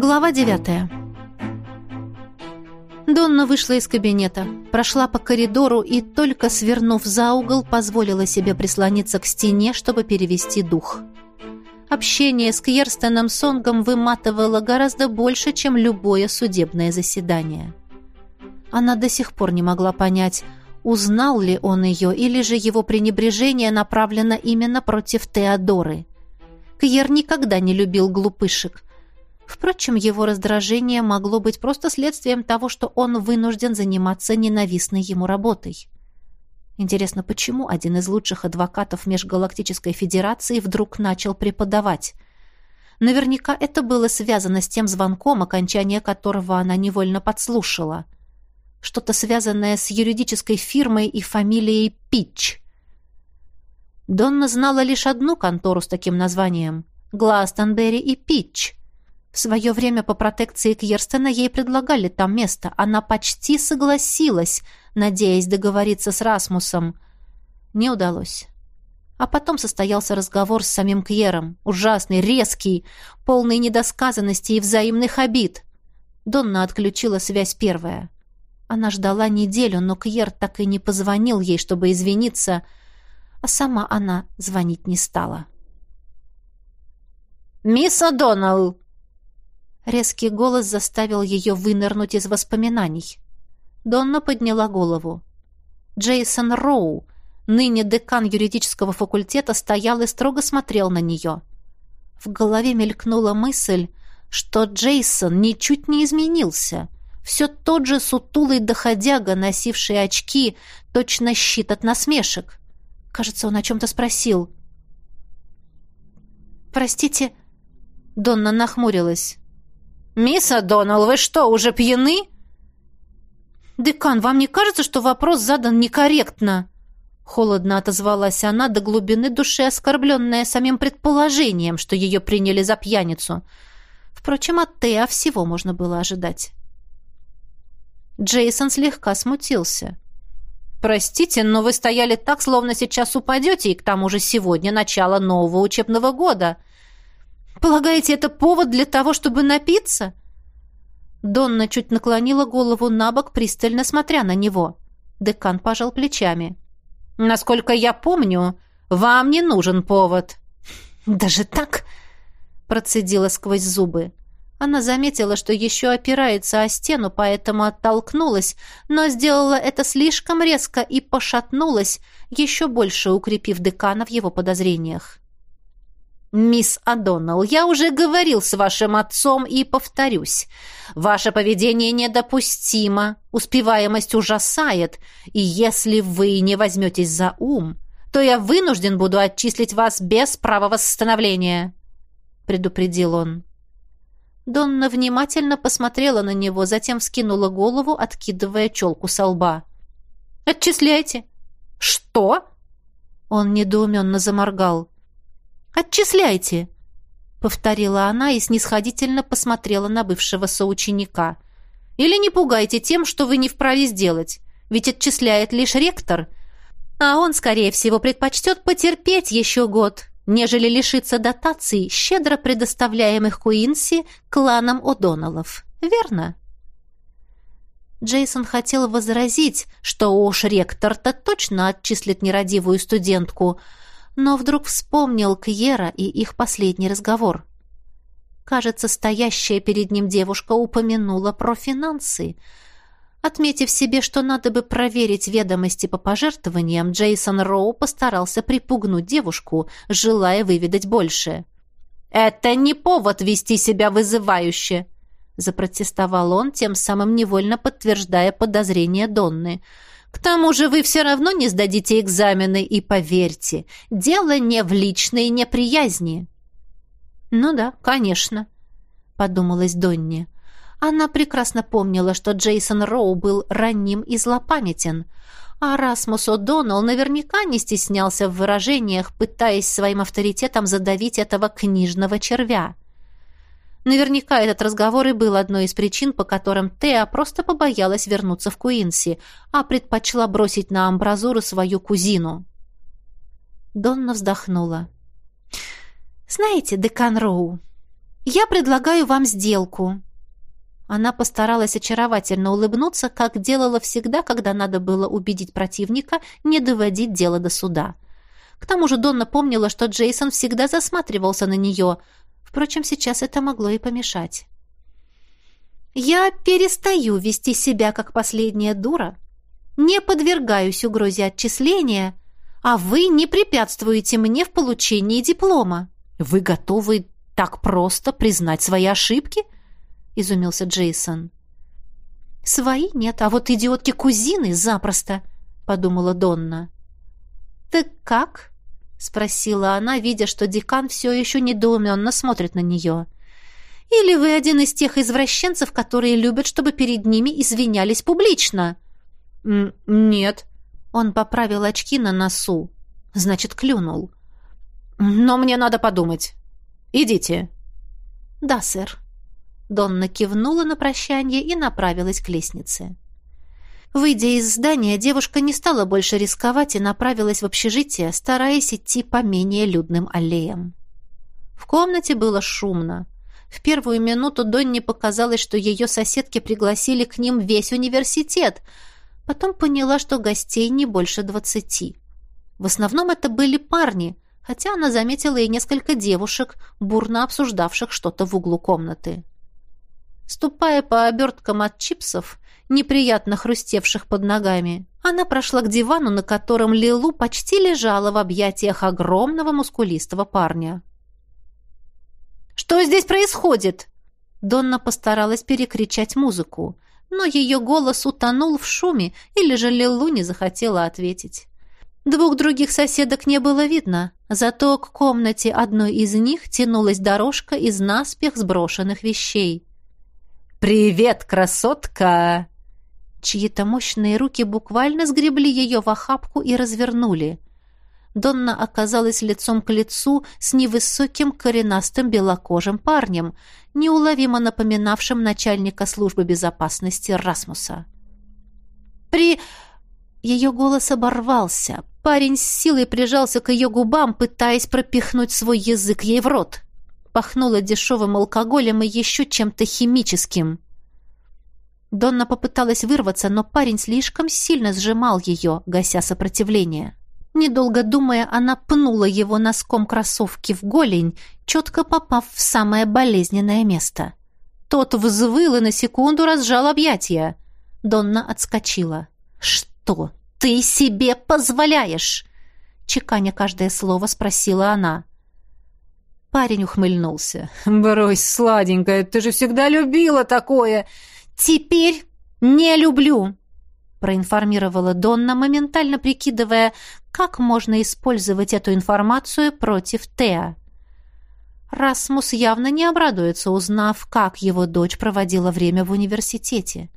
Глава девятая. Донна вышла из кабинета, прошла по коридору и, только свернув за угол, позволила себе прислониться к стене, чтобы перевести дух. Общение с Кьерстеном Сонгом выматывало гораздо больше, чем любое судебное заседание. Она до сих пор не могла понять, узнал ли он ее, или же его пренебрежение направлено именно против Теодоры. Кьер никогда не любил глупышек – Впрочем, его раздражение могло быть просто следствием того, что он вынужден заниматься ненавистной ему работой. Интересно, почему один из лучших адвокатов Межгалактической Федерации вдруг начал преподавать? Наверняка это было связано с тем звонком, окончание которого она невольно подслушала. Что-то связанное с юридической фирмой и фамилией Питч. Донна знала лишь одну контору с таким названием — Гластонберри и Питч — в свое время по протекции Кьерстена ей предлагали там место. Она почти согласилась, надеясь договориться с Расмусом. Не удалось. А потом состоялся разговор с самим Кьером. Ужасный, резкий, полный недосказанности и взаимных обид. Донна отключила связь первая. Она ждала неделю, но Кьер так и не позвонил ей, чтобы извиниться, а сама она звонить не стала. «Мисс О'Доннелл!» Резкий голос заставил ее вынырнуть из воспоминаний. Донна подняла голову. Джейсон Роу, ныне декан юридического факультета, стоял и строго смотрел на нее. В голове мелькнула мысль, что Джейсон ничуть не изменился. Все тот же сутулый доходяга, носивший очки, точно щит от насмешек. Кажется, он о чем-то спросил. «Простите...» Донна нахмурилась. «Мисс О'Доннелл, вы что, уже пьяны?» «Декан, вам не кажется, что вопрос задан некорректно?» Холодно отозвалась она до глубины души, оскорбленная самим предположением, что ее приняли за пьяницу. Впрочем, от Теа всего можно было ожидать. Джейсон слегка смутился. «Простите, но вы стояли так, словно сейчас упадете, и к тому же сегодня начало нового учебного года». Полагаете, это повод для того, чтобы напиться?» Донна чуть наклонила голову на бок, пристально смотря на него. Декан пожал плечами. «Насколько я помню, вам не нужен повод». «Даже так?» процедила сквозь зубы. Она заметила, что еще опирается о стену, поэтому оттолкнулась, но сделала это слишком резко и пошатнулась, еще больше укрепив декана в его подозрениях. «Мисс Адоннелл, я уже говорил с вашим отцом и повторюсь. Ваше поведение недопустимо, успеваемость ужасает, и если вы не возьметесь за ум, то я вынужден буду отчислить вас без права восстановления», — предупредил он. Донна внимательно посмотрела на него, затем вскинула голову, откидывая челку со лба. «Отчисляйте». «Что?» Он недоуменно заморгал. «Отчисляйте!» — повторила она и снисходительно посмотрела на бывшего соученика. «Или не пугайте тем, что вы не вправе сделать, ведь отчисляет лишь ректор, а он, скорее всего, предпочтет потерпеть еще год, нежели лишиться дотаций, щедро предоставляемых Куинси кланом О'Доннеллов. Верно?» Джейсон хотел возразить, что уж ректор-то точно отчислит нерадивую студентку — но вдруг вспомнил Кьера и их последний разговор. Кажется, стоящая перед ним девушка упомянула про финансы. Отметив себе, что надо бы проверить ведомости по пожертвованиям, Джейсон Роу постарался припугнуть девушку, желая выведать больше. «Это не повод вести себя вызывающе!» запротестовал он, тем самым невольно подтверждая подозрения Донны – к тому же вы все равно не сдадите экзамены, и поверьте, дело не в личной неприязни». «Ну да, конечно», — подумалась Донни. Она прекрасно помнила, что Джейсон Роу был ранним и злопамятен, а Расмус О'Доннелл наверняка не стеснялся в выражениях, пытаясь своим авторитетом задавить этого книжного червя. Наверняка этот разговор и был одной из причин, по которым Теа просто побоялась вернуться в Куинси, а предпочла бросить на амбразуру свою кузину. Донна вздохнула. «Знаете, декан Роу, Я предлагаю вам сделку». Она постаралась очаровательно улыбнуться, как делала всегда, когда надо было убедить противника не доводить дело до суда. К тому же Донна помнила, что Джейсон всегда засматривался на нее. Впрочем, сейчас это могло и помешать. «Я перестаю вести себя как последняя дура, не подвергаюсь угрозе отчисления, а вы не препятствуете мне в получении диплома. Вы готовы так просто признать свои ошибки?» — изумился Джейсон. «Свои нет, а вот идиотки-кузины запросто», — подумала Донна. «Так как?» — спросила она, видя, что декан все еще недоуменно смотрит на нее. «Или вы один из тех извращенцев, которые любят, чтобы перед ними извинялись публично?» «Нет». Он поправил очки на носу. Значит, клюнул. «Но мне надо подумать. Идите». «Да, сэр». Донна кивнула на прощание и направилась к лестнице. Выйдя из здания, девушка не стала больше рисковать и направилась в общежитие, стараясь идти по менее людным аллеям. В комнате было шумно. В первую минуту Донне показалось, что ее соседки пригласили к ним весь университет — Потом поняла, что гостей не больше двадцати. В основном это были парни, хотя она заметила и несколько девушек, бурно обсуждавших что-то в углу комнаты. Ступая по оберткам от чипсов, неприятно хрустевших под ногами, она прошла к дивану, на котором Лилу почти лежала в объятиях огромного мускулистого парня. «Что здесь происходит?» Донна постаралась перекричать музыку но ее голос утонул в шуме, или же Лилу не захотела ответить. Двух других соседок не было видно, зато к комнате одной из них тянулась дорожка из наспех сброшенных вещей. «Привет, красотка!» Чьи-то мощные руки буквально сгребли ее в охапку и развернули. Донна оказалась лицом к лицу с невысоким коренастым белокожим парнем, неуловимо напоминавшим начальника службы безопасности Расмуса. «При...» Ее голос оборвался. Парень с силой прижался к ее губам, пытаясь пропихнуть свой язык ей в рот. Пахнуло дешевым алкоголем и еще чем-то химическим. Донна попыталась вырваться, но парень слишком сильно сжимал ее, гася сопротивление. Недолго думая, она пнула его носком кроссовки в голень, четко попав в самое болезненное место. Тот взвыл и на секунду разжал объятия. Донна отскочила. «Что ты себе позволяешь?» Чеканя каждое слово, спросила она. Парень ухмыльнулся. «Брось, сладенькая, ты же всегда любила такое!» «Теперь не люблю!» проинформировала Донна, моментально прикидывая, как можно использовать эту информацию против Теа. Расмус явно не обрадуется, узнав, как его дочь проводила время в университете.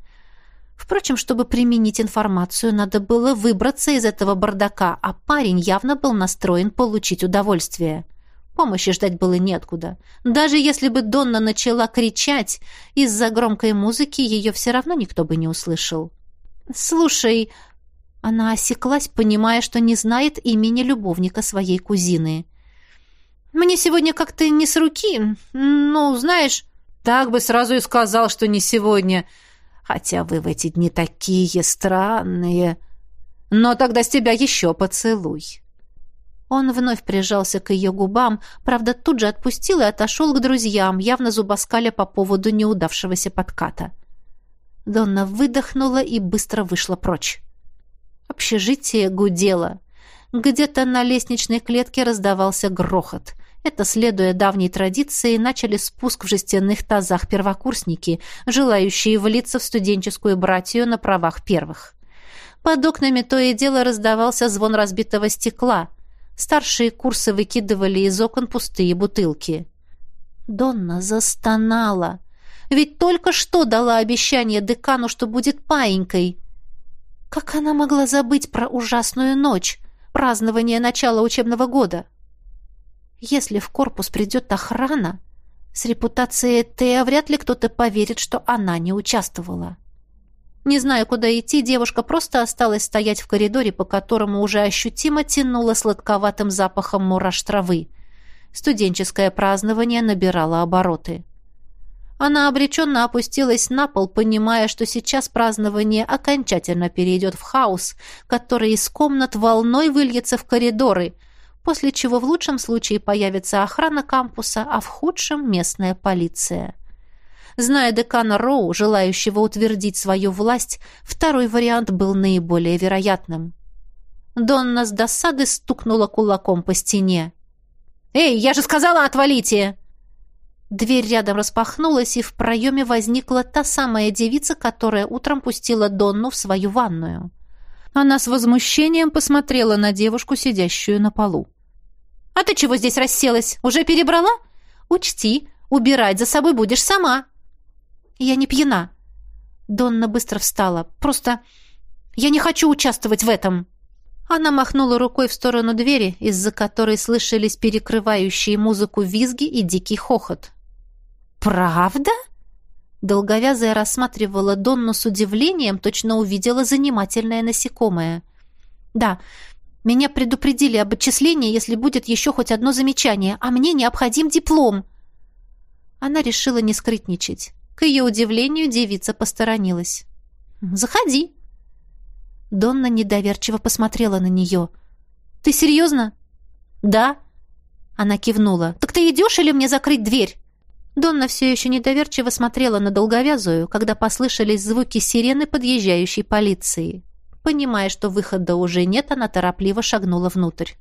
Впрочем, чтобы применить информацию, надо было выбраться из этого бардака, а парень явно был настроен получить удовольствие. Помощи ждать было неоткуда. Даже если бы Донна начала кричать, из-за громкой музыки ее все равно никто бы не услышал. «Слушай...» Она осеклась, понимая, что не знает имени любовника своей кузины. «Мне сегодня как-то не с руки. Ну, знаешь...» «Так бы сразу и сказал, что не сегодня. Хотя вы в эти дни такие странные. Но тогда с тебя еще поцелуй». Он вновь прижался к ее губам, правда, тут же отпустил и отошел к друзьям, явно зубоскаля по поводу неудавшегося подката. Донна выдохнула и быстро вышла прочь. Общежитие гудело. Где-то на лестничной клетке раздавался грохот. Это, следуя давней традиции, начали спуск в жестяных тазах первокурсники, желающие влиться в студенческую братью на правах первых. Под окнами то и дело раздавался звон разбитого стекла. Старшие курсы выкидывали из окон пустые бутылки. Донна застонала. Ведь только что дала обещание декану, что будет паинькой. Как она могла забыть про ужасную ночь, празднование начала учебного года? Если в корпус придет охрана, с репутацией Теа вряд ли кто-то поверит, что она не участвовала. Не зная, куда идти, девушка просто осталась стоять в коридоре, по которому уже ощутимо тянуло сладковатым запахом мураш травы. Студенческое празднование набирало обороты. Она обреченно опустилась на пол, понимая, что сейчас празднование окончательно перейдет в хаос, который из комнат волной выльется в коридоры, после чего в лучшем случае появится охрана кампуса, а в худшем — местная полиция. Зная декана Роу, желающего утвердить свою власть, второй вариант был наиболее вероятным. Донна с досады стукнула кулаком по стене. «Эй, я же сказала, отвалите!» Дверь рядом распахнулась, и в проеме возникла та самая девица, которая утром пустила Донну в свою ванную. Она с возмущением посмотрела на девушку, сидящую на полу. «А ты чего здесь расселась? Уже перебрала? Учти, убирать за собой будешь сама!» «Я не пьяна!» Донна быстро встала. «Просто я не хочу участвовать в этом!» Она махнула рукой в сторону двери, из-за которой слышались перекрывающие музыку визги и дикий хохот. «Правда?» Долговязая рассматривала Донну с удивлением, точно увидела занимательное насекомое. «Да, меня предупредили об отчислении, если будет еще хоть одно замечание, а мне необходим диплом». Она решила не скрытничать. К ее удивлению девица посторонилась. «Заходи». Донна недоверчиво посмотрела на нее. «Ты серьезно?» «Да». Она кивнула. «Так ты идешь или мне закрыть дверь?» Донна все еще недоверчиво смотрела на долговязую, когда послышались звуки сирены подъезжающей полиции. Понимая, что выхода уже нет, она торопливо шагнула внутрь.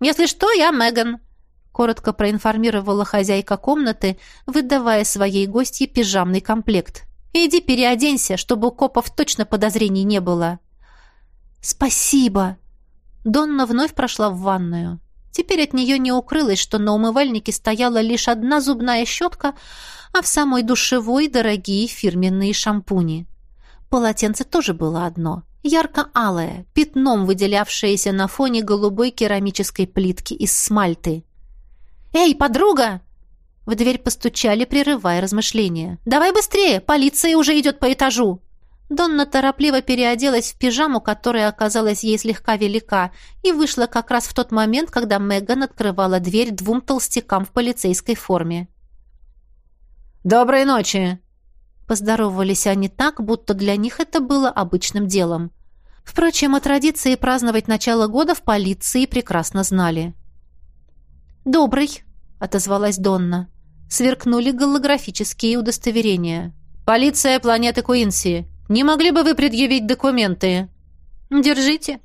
«Если что, я Меган», — коротко проинформировала хозяйка комнаты, выдавая своей гостье пижамный комплект. «Иди переоденься, чтобы у копов точно подозрений не было». «Спасибо!» Донна вновь прошла в ванную. Теперь от нее не укрылось, что на умывальнике стояла лишь одна зубная щетка, а в самой душевой дорогие фирменные шампуни. Полотенце тоже было одно, ярко-алое, пятном выделявшееся на фоне голубой керамической плитки из смальты. «Эй, подруга!» В дверь постучали, прерывая размышления. «Давай быстрее! Полиция уже идет по этажу!» Донна торопливо переоделась в пижаму, которая оказалась ей слегка велика, и вышла как раз в тот момент, когда Меган открывала дверь двум толстякам в полицейской форме. «Доброй ночи!» Поздоровались они так, будто для них это было обычным делом. Впрочем, о традиции праздновать начало года в полиции прекрасно знали. «Добрый», — отозвалась Донна. Сверкнули голографические удостоверения. «Полиция планеты Куинси. Не могли бы вы предъявить документы?» «Держите».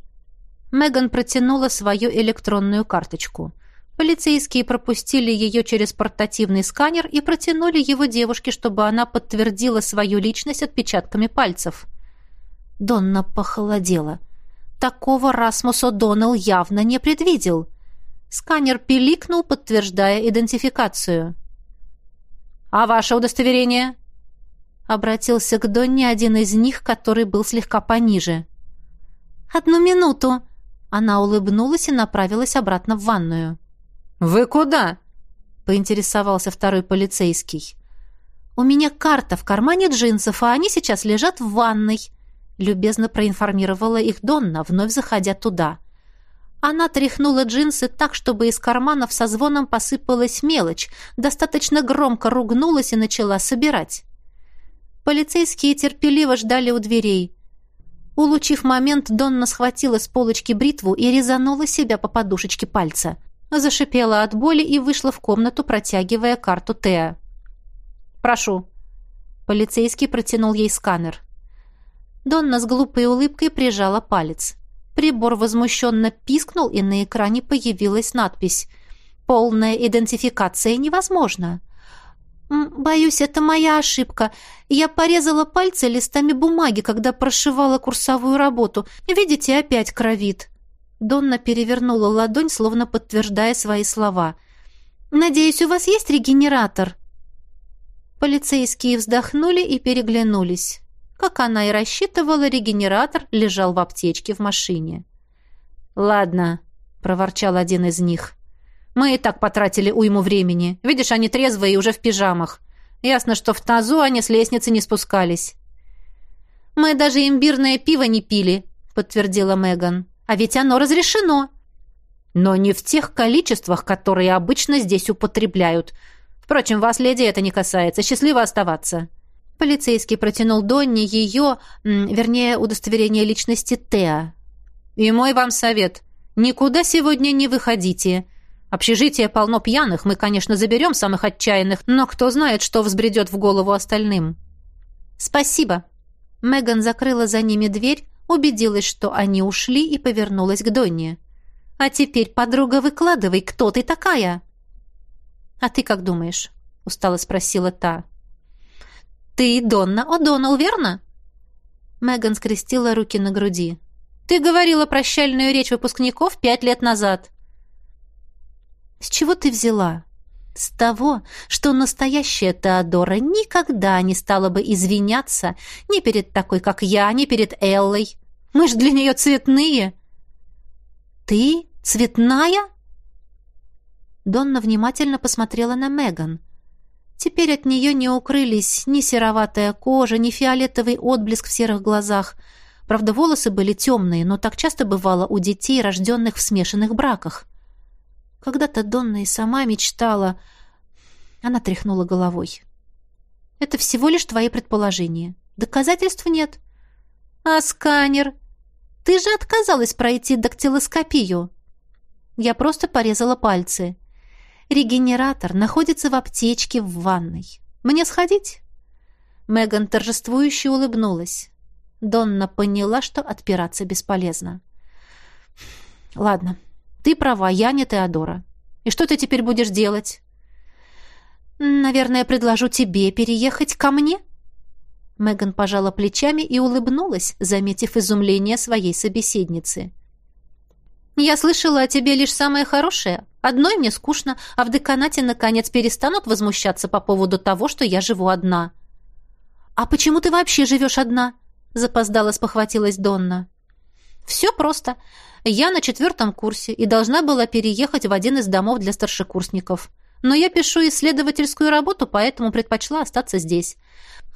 Меган протянула свою электронную карточку. Полицейские пропустили ее через портативный сканер и протянули его девушке, чтобы она подтвердила свою личность отпечатками пальцев. Донна похолодела. Такого Расмус О'Доннелл явно не предвидел. Сканер пиликнул, подтверждая идентификацию. «А ваше удостоверение?» Обратился к Донне один из них, который был слегка пониже. «Одну минуту!» Она улыбнулась и направилась обратно в ванную. «Вы куда?» — поинтересовался второй полицейский. «У меня карта в кармане джинсов, а они сейчас лежат в ванной», — любезно проинформировала их Донна, вновь заходя туда. Она тряхнула джинсы так, чтобы из карманов со звоном посыпалась мелочь, достаточно громко ругнулась и начала собирать. Полицейские терпеливо ждали у дверей. Улучив момент, Донна схватила с полочки бритву и резанула себя по подушечке пальца. Зашипела от боли и вышла в комнату, протягивая карту Теа. «Прошу». Полицейский протянул ей сканер. Донна с глупой улыбкой прижала палец. Прибор возмущенно пискнул, и на экране появилась надпись «Полная идентификация невозможна». «Боюсь, это моя ошибка. Я порезала пальцы листами бумаги, когда прошивала курсовую работу. Видите, опять кровит». Донна перевернула ладонь, словно подтверждая свои слова. «Надеюсь, у вас есть регенератор?» Полицейские вздохнули и переглянулись. Как она и рассчитывала, регенератор лежал в аптечке в машине. «Ладно», — проворчал один из них. Мы и так потратили уйму времени. Видишь, они трезвые и уже в пижамах. Ясно, что в тазу они с лестницы не спускались. Мы даже имбирное пиво не пили, подтвердила Меган. А ведь оно разрешено. Но не в тех количествах, которые обычно здесь употребляют. Впрочем, вас, леди, это не касается. Счастливо оставаться». Полицейский протянул Донне ее, вернее, удостоверение личности Теа. «И мой вам совет. Никуда сегодня не выходите. Общежитие полно пьяных, мы, конечно, заберем самых отчаянных, но кто знает, что взбредет в голову остальным». «Спасибо». Меган закрыла за ними дверь, убедилась, что они ушли, и повернулась к Донне. «А теперь, подруга, выкладывай, кто ты такая?» «А ты как думаешь?» — устало спросила та. «Ты Донна О'Доннелл, верно?» Меган скрестила руки на груди. «Ты говорила прощальную речь выпускников пять лет назад». «С чего ты взяла?» «С того, что настоящая Теодора никогда не стала бы извиняться ни перед такой, как я, ни перед Эллой. Мы же для нее цветные». «Ты цветная?» Донна внимательно посмотрела на Меган. Теперь от нее не укрылись ни сероватая кожа, ни фиолетовый отблеск в серых глазах. Правда, волосы были темные, но так часто бывало у детей, рожденных в смешанных браках. Когда-то Донна и сама мечтала... Она тряхнула головой. «Это всего лишь твои предположения. Доказательств нет». «А сканер? Ты же отказалась пройти дактилоскопию». Я просто порезала пальцы. Регенератор находится в аптечке в ванной. Мне сходить?» Меган торжествующе улыбнулась. Донна поняла, что отпираться бесполезно. «Ладно, ты права, я не Теодора. И что ты теперь будешь делать? Наверное, предложу тебе переехать ко мне? Меган пожала плечами и улыбнулась, заметив изумление своей собеседницы. Я слышала о тебе лишь самое хорошее. Одной мне скучно, а в деканате наконец перестанут возмущаться по поводу того, что я живу одна. А почему ты вообще живешь одна? запоздала спохватилась Донна. Все просто. Я на четвертом курсе и должна была переехать в один из домов для старшекурсников. Но я пишу исследовательскую работу, поэтому предпочла остаться здесь.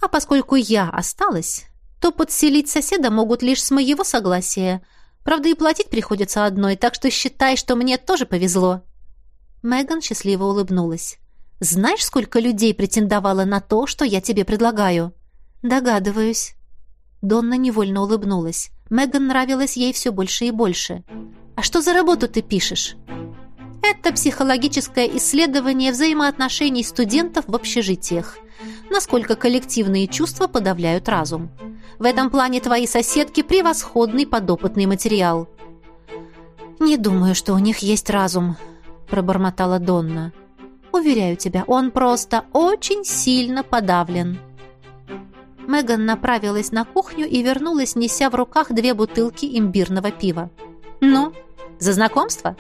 А поскольку я осталась, то подселить соседа могут лишь с моего согласия. Правда, и платить приходится одной, так что считай, что мне тоже повезло». Меган счастливо улыбнулась. «Знаешь, сколько людей претендовало на то, что я тебе предлагаю?» «Догадываюсь». Донна невольно улыбнулась. Меган нравилась ей все больше и больше. «А что за работу ты пишешь?» «Это психологическое исследование взаимоотношений студентов в общежитиях. Насколько коллективные чувства подавляют разум. В этом плане твои соседки – превосходный подопытный материал». «Не думаю, что у них есть разум», – пробормотала Донна. «Уверяю тебя, он просто очень сильно подавлен». Меган направилась на кухню и вернулась, неся в руках две бутылки имбирного пива. «Ну, за знакомство?»